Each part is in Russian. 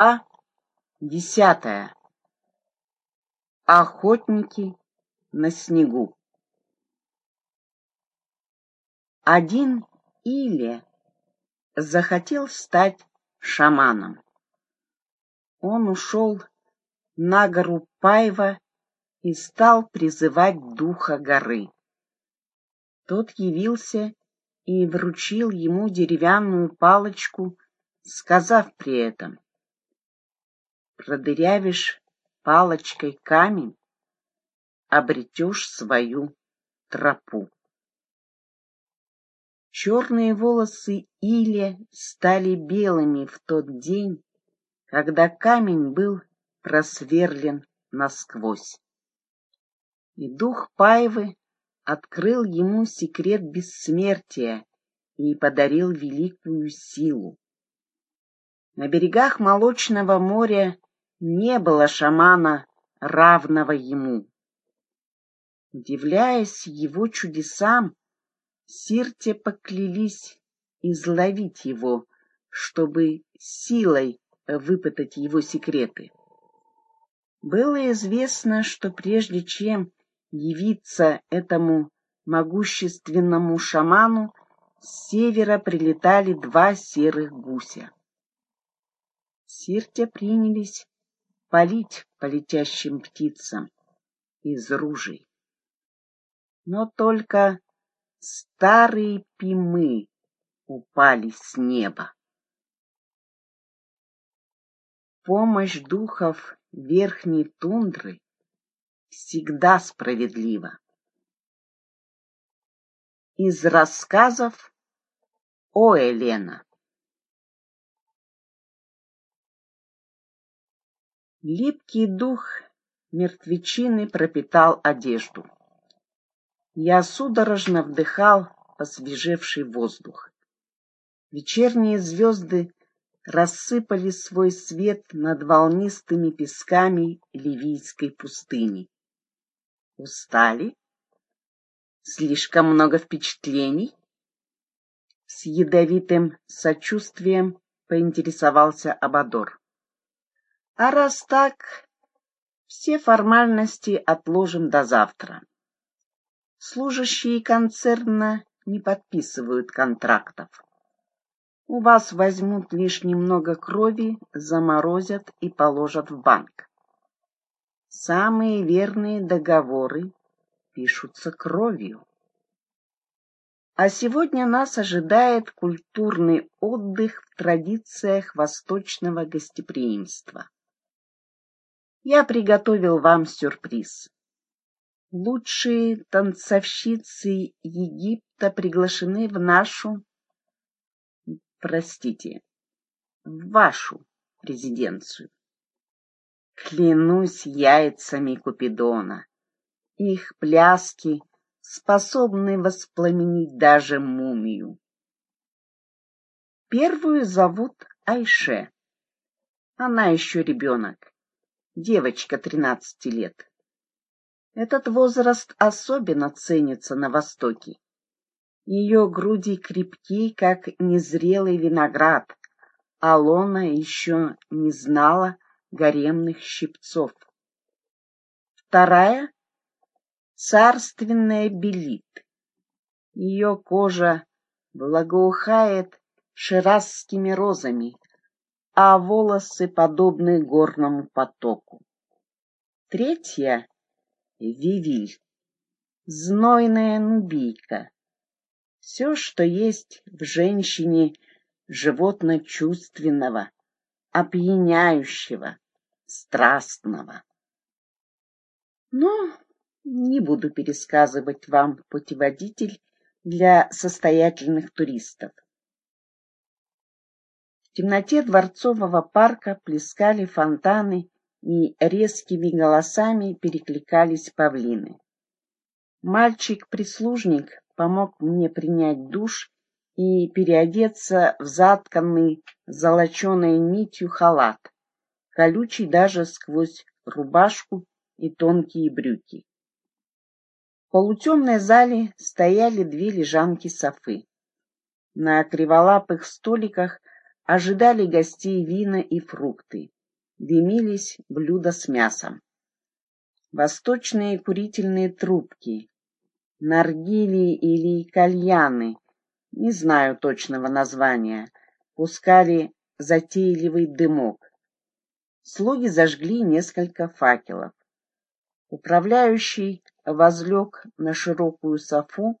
Глава десятая. Охотники на снегу. Один Иле захотел стать шаманом. Он ушел на гору Пайва и стал призывать духа горы. Тот явился и вручил ему деревянную палочку, сказав при этом — продырявишь палочкой камень, обретешь свою тропу. Черные волосы Иля стали белыми в тот день, когда камень был просверлен насквозь. И дух Паевы открыл ему секрет бессмертия и подарил великую силу. На берегах Молочного моря не было шамана, равного ему. Удивляясь его чудесам, Сирте поклялись изловить его, чтобы силой выпытать его секреты. Было известно, что прежде чем явиться этому могущественному шаману, с севера прилетали два серых гуся. Сирте принялись палить по летящим птицам из ружей. Но только старые пимы упали с неба. Помощь духов верхней тундры всегда справедлива. Из рассказов о Елена Липкий дух мертвечины пропитал одежду. Я судорожно вдыхал освежевший воздух. Вечерние звезды рассыпали свой свет над волнистыми песками ливийской пустыни. Устали? Слишком много впечатлений? С ядовитым сочувствием поинтересовался Абадор. А раз так, все формальности отложим до завтра. Служащие концерна не подписывают контрактов. У вас возьмут лишь немного крови, заморозят и положат в банк. Самые верные договоры пишутся кровью. А сегодня нас ожидает культурный отдых в традициях восточного гостеприимства я приготовил вам сюрприз. Лучшие танцовщицы Египта приглашены в нашу, простите, в вашу резиденцию. Клянусь яйцами Купидона, их пляски способны воспламенить даже мумию. Первую зовут Айше. Она еще ребенок девочка 13 лет. Этот возраст особенно ценится на Востоке. Ее груди крепки, как незрелый виноград, а лона еще не знала гаремных щипцов. Вторая — царственная белит. Ее кожа благоухает ширазскими розами, а волосы подобны горному потоку. Третья — Вивиль, знойная нубийка. Все, что есть в женщине животно-чувственного, опьяняющего, страстного. Но не буду пересказывать вам путеводитель для состоятельных туристов. Темноте дворцового парка плескали фонтаны и резкими голосами перекликались павлины. Мальчик-прислужник помог мне принять душ и переодеться в затканный золоченой нитью халат, колючий даже сквозь рубашку и тонкие брюки. В полутемной зале стояли две лежанки софы. На криволапых столиках ожидали гостей вина и фрукты, дымились блюда с мясом. Восточные курительные трубки, наргили или кальяны, не знаю точного названия, пускали затейливый дымок. Слуги зажгли несколько факелов. Управляющий возлег на широкую софу,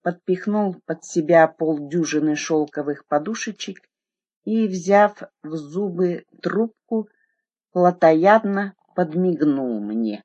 подпихнул под себя полдюжины шелковых подушечек и, взяв в зубы трубку, плотоядно подмигнул мне.